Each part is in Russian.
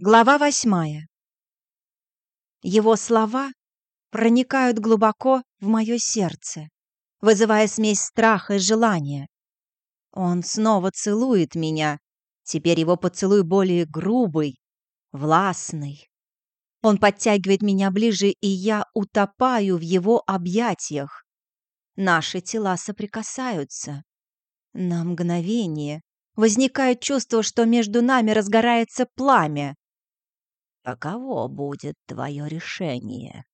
Глава восьмая. Его слова проникают глубоко в мое сердце, вызывая смесь страха и желания. Он снова целует меня, теперь его поцелуй более грубый, властный. Он подтягивает меня ближе, и я утопаю в его объятиях. Наши тела соприкасаются. На мгновение возникает чувство, что между нами разгорается пламя. «Каково будет твое решение?»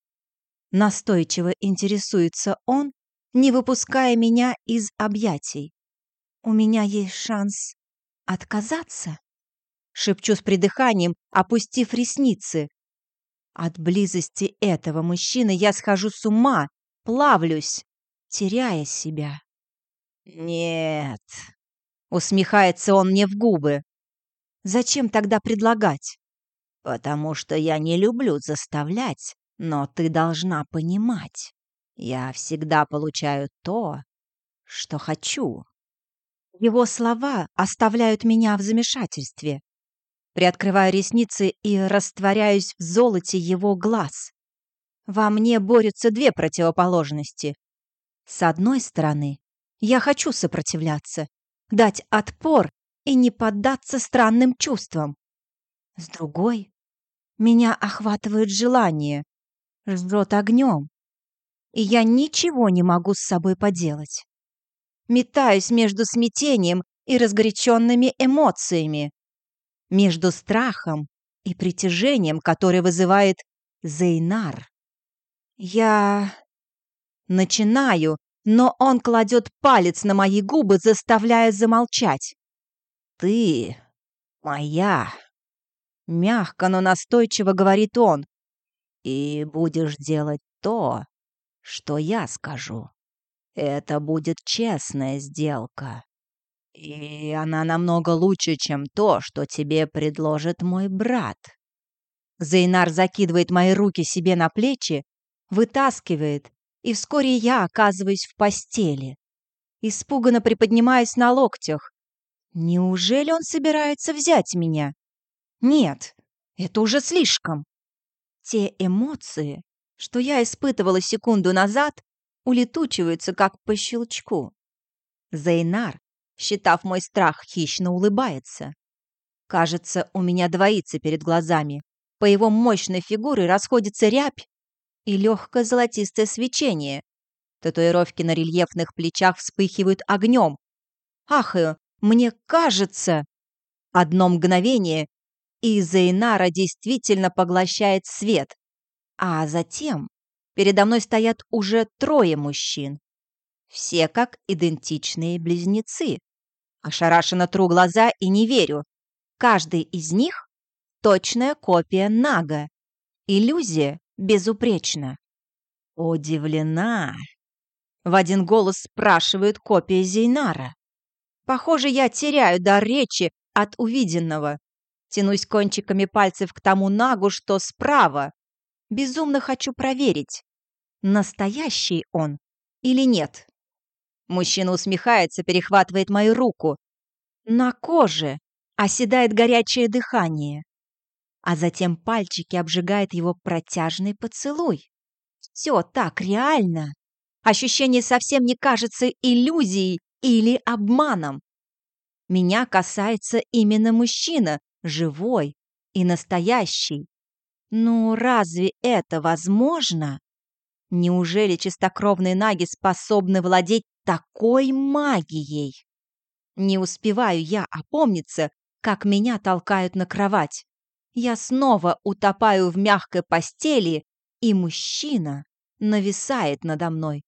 Настойчиво интересуется он, не выпуская меня из объятий. «У меня есть шанс отказаться?» Шепчу с придыханием, опустив ресницы. От близости этого мужчины я схожу с ума, плавлюсь, теряя себя. «Нет», — усмехается он мне в губы. «Зачем тогда предлагать?» «Потому что я не люблю заставлять, но ты должна понимать. Я всегда получаю то, что хочу». Его слова оставляют меня в замешательстве. Приоткрываю ресницы и растворяюсь в золоте его глаз. Во мне борются две противоположности. С одной стороны, я хочу сопротивляться, дать отпор и не поддаться странным чувствам. С другой, меня охватывает желание, жжет огнем, и я ничего не могу с собой поделать. Метаюсь между смятением и разгоряченными эмоциями, между страхом и притяжением, которое вызывает Зейнар. Я начинаю, но он кладет палец на мои губы, заставляя замолчать. «Ты моя», Мягко, но настойчиво говорит он. «И будешь делать то, что я скажу. Это будет честная сделка. И она намного лучше, чем то, что тебе предложит мой брат». Зейнар закидывает мои руки себе на плечи, вытаскивает, и вскоре я оказываюсь в постели. Испуганно приподнимаюсь на локтях. Неужели он собирается взять меня? Нет, это уже слишком. Те эмоции, что я испытывала секунду назад, улетучиваются как по щелчку. Зейнар, считав мой страх, хищно улыбается. Кажется, у меня двоится перед глазами. По его мощной фигуре расходится рябь и легкое золотистое свечение. Татуировки на рельефных плечах вспыхивают огнем. Ахаю, мне кажется... Одно мгновение, и Зейнара действительно поглощает свет. А затем передо мной стоят уже трое мужчин. Все как идентичные близнецы. Ошарашенно тру глаза и не верю. Каждый из них — точная копия Нага. Иллюзия безупречна. Удивлена. В один голос спрашивают копия Зейнара. Похоже, я теряю дар речи от увиденного. Тянусь кончиками пальцев к тому нагу, что справа. Безумно хочу проверить, настоящий он или нет. Мужчина усмехается, перехватывает мою руку. На коже оседает горячее дыхание, а затем пальчики обжигает его протяжный поцелуй. Все так реально. Ощущение совсем не кажется иллюзией или обманом. Меня касается именно мужчина, живой и настоящий. Ну, разве это возможно? Неужели чистокровные наги способны владеть такой магией? Не успеваю я опомниться, как меня толкают на кровать. Я снова утопаю в мягкой постели, и мужчина нависает надо мной.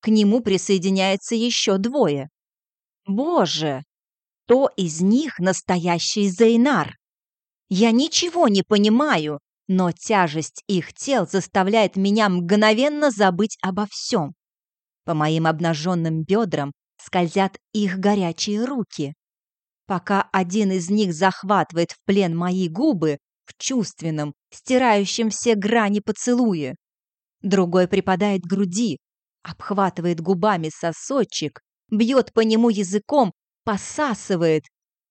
К нему присоединяется еще двое. Боже, кто из них настоящий Зейнар? Я ничего не понимаю, но тяжесть их тел заставляет меня мгновенно забыть обо всем. По моим обнаженным бедрам скользят их горячие руки. Пока один из них захватывает в плен мои губы в чувственном, стирающем все грани поцелуя, другой припадает к груди, обхватывает губами сосочек, бьет по нему языком, посасывает,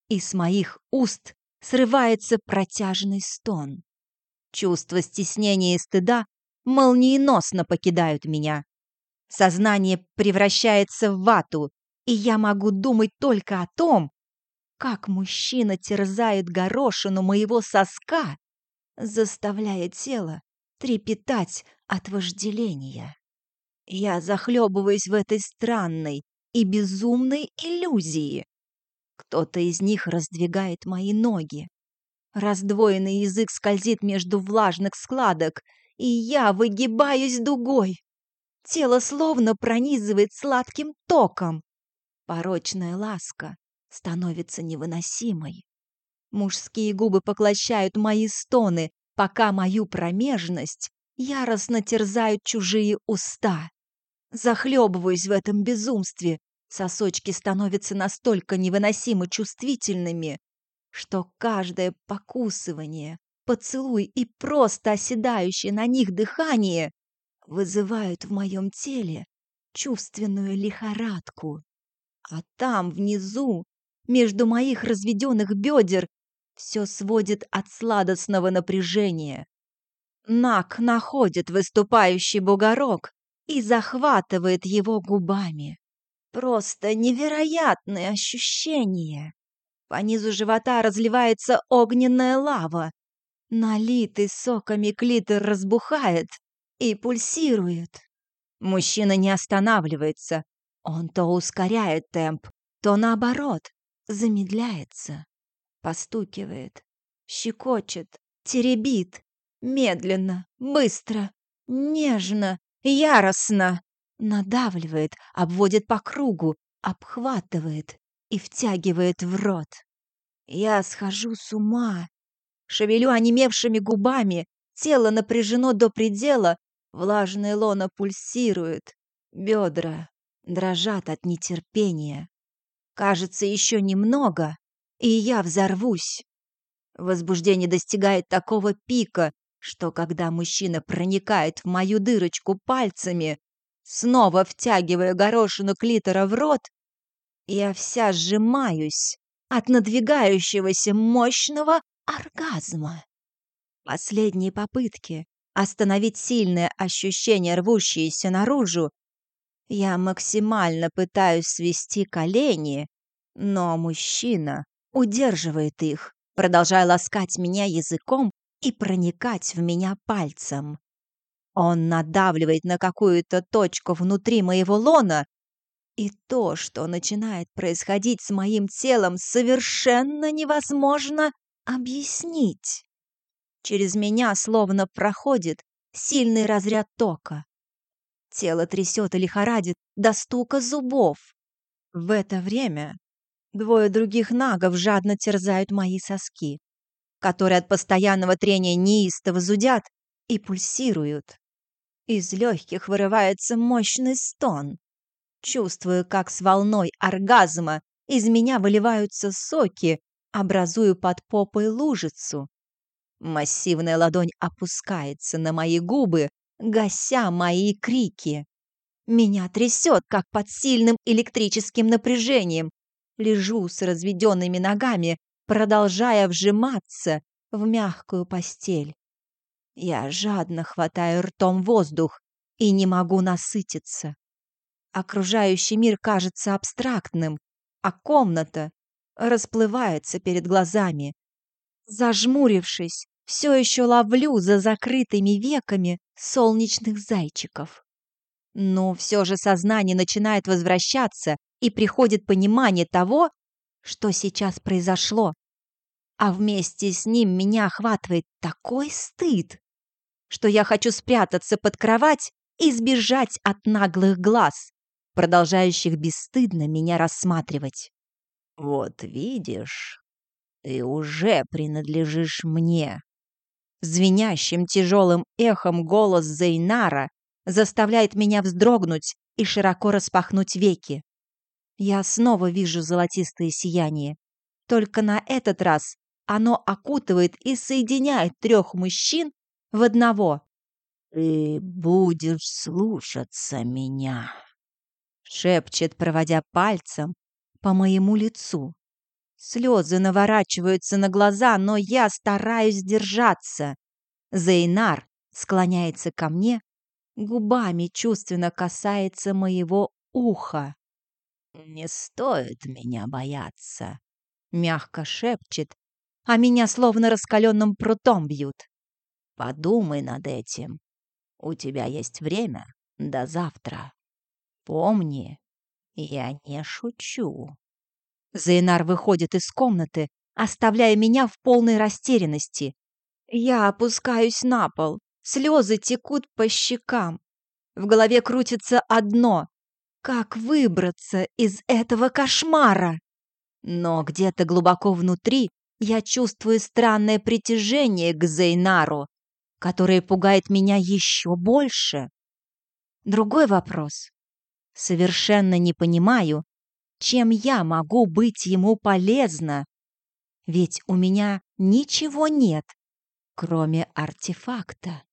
и с моих уст срывается протяжный стон. Чувство стеснения и стыда молниеносно покидают меня. Сознание превращается в вату, и я могу думать только о том, как мужчина терзает горошину моего соска, заставляя тело трепетать от вожделения. Я захлебываюсь в этой странной и безумной иллюзии. Кто-то из них раздвигает мои ноги. Раздвоенный язык скользит между влажных складок, и я выгибаюсь дугой. Тело словно пронизывает сладким током. Порочная ласка становится невыносимой. Мужские губы поглощают мои стоны, пока мою промежность яростно терзают чужие уста. Захлебываюсь в этом безумстве. Сосочки становятся настолько невыносимо чувствительными, что каждое покусывание, поцелуй и просто оседающее на них дыхание вызывают в моем теле чувственную лихорадку. А там, внизу, между моих разведенных бедер, все сводит от сладостного напряжения. Нак находит выступающий бугорок и захватывает его губами. Просто невероятное ощущение. По низу живота разливается огненная лава. Налитый соками клитор разбухает и пульсирует. Мужчина не останавливается. Он то ускоряет темп, то наоборот, замедляется. Постукивает, щекочет, теребит. Медленно, быстро, нежно, яростно. Надавливает, обводит по кругу, обхватывает и втягивает в рот. Я схожу с ума. Шевелю онемевшими губами, тело напряжено до предела, влажная лона пульсирует, бедра дрожат от нетерпения. Кажется, еще немного, и я взорвусь. Возбуждение достигает такого пика, что когда мужчина проникает в мою дырочку пальцами, снова втягивая горошину клитора в рот, я вся сжимаюсь от надвигающегося мощного оргазма. Последние попытки остановить сильное ощущение, рвущееся наружу, я максимально пытаюсь свести колени, но мужчина удерживает их, продолжая ласкать меня языком и проникать в меня пальцем. Он надавливает на какую-то точку внутри моего лона, и то, что начинает происходить с моим телом, совершенно невозможно объяснить. Через меня словно проходит сильный разряд тока. Тело трясет и лихорадит до стука зубов. В это время двое других нагов жадно терзают мои соски, которые от постоянного трения неистово зудят и пульсируют. Из легких вырывается мощный стон. Чувствую, как с волной оргазма из меня выливаются соки, образуя под попой лужицу. Массивная ладонь опускается на мои губы, гася мои крики. Меня трясет, как под сильным электрическим напряжением. Лежу с разведенными ногами, продолжая вжиматься в мягкую постель. Я жадно хватаю ртом воздух и не могу насытиться. Окружающий мир кажется абстрактным, а комната расплывается перед глазами. Зажмурившись, все еще ловлю за закрытыми веками солнечных зайчиков. Но все же сознание начинает возвращаться, и приходит понимание того, что сейчас произошло. А вместе с ним меня охватывает такой стыд, что я хочу спрятаться под кровать и сбежать от наглых глаз, продолжающих бесстыдно меня рассматривать. «Вот видишь, ты уже принадлежишь мне», Звенящим тяжелым эхом голос Зейнара заставляет меня вздрогнуть и широко распахнуть веки. Я снова вижу золотистое сияние. Только на этот раз оно окутывает и соединяет трех мужчин в одного. «Ты будешь слушаться меня», — шепчет, проводя пальцем по моему лицу. Слезы наворачиваются на глаза, но я стараюсь держаться. Зейнар склоняется ко мне, губами чувственно касается моего уха. «Не стоит меня бояться», — мягко шепчет, а меня словно раскаленным прутом бьют. «Подумай над этим. У тебя есть время до завтра. Помни, я не шучу». Зейнар выходит из комнаты, оставляя меня в полной растерянности. Я опускаюсь на пол, слезы текут по щекам. В голове крутится одно — как выбраться из этого кошмара? Но где-то глубоко внутри я чувствую странное притяжение к Зейнару, которое пугает меня еще больше. Другой вопрос. Совершенно не понимаю, чем я могу быть ему полезна? Ведь у меня ничего нет, кроме артефакта.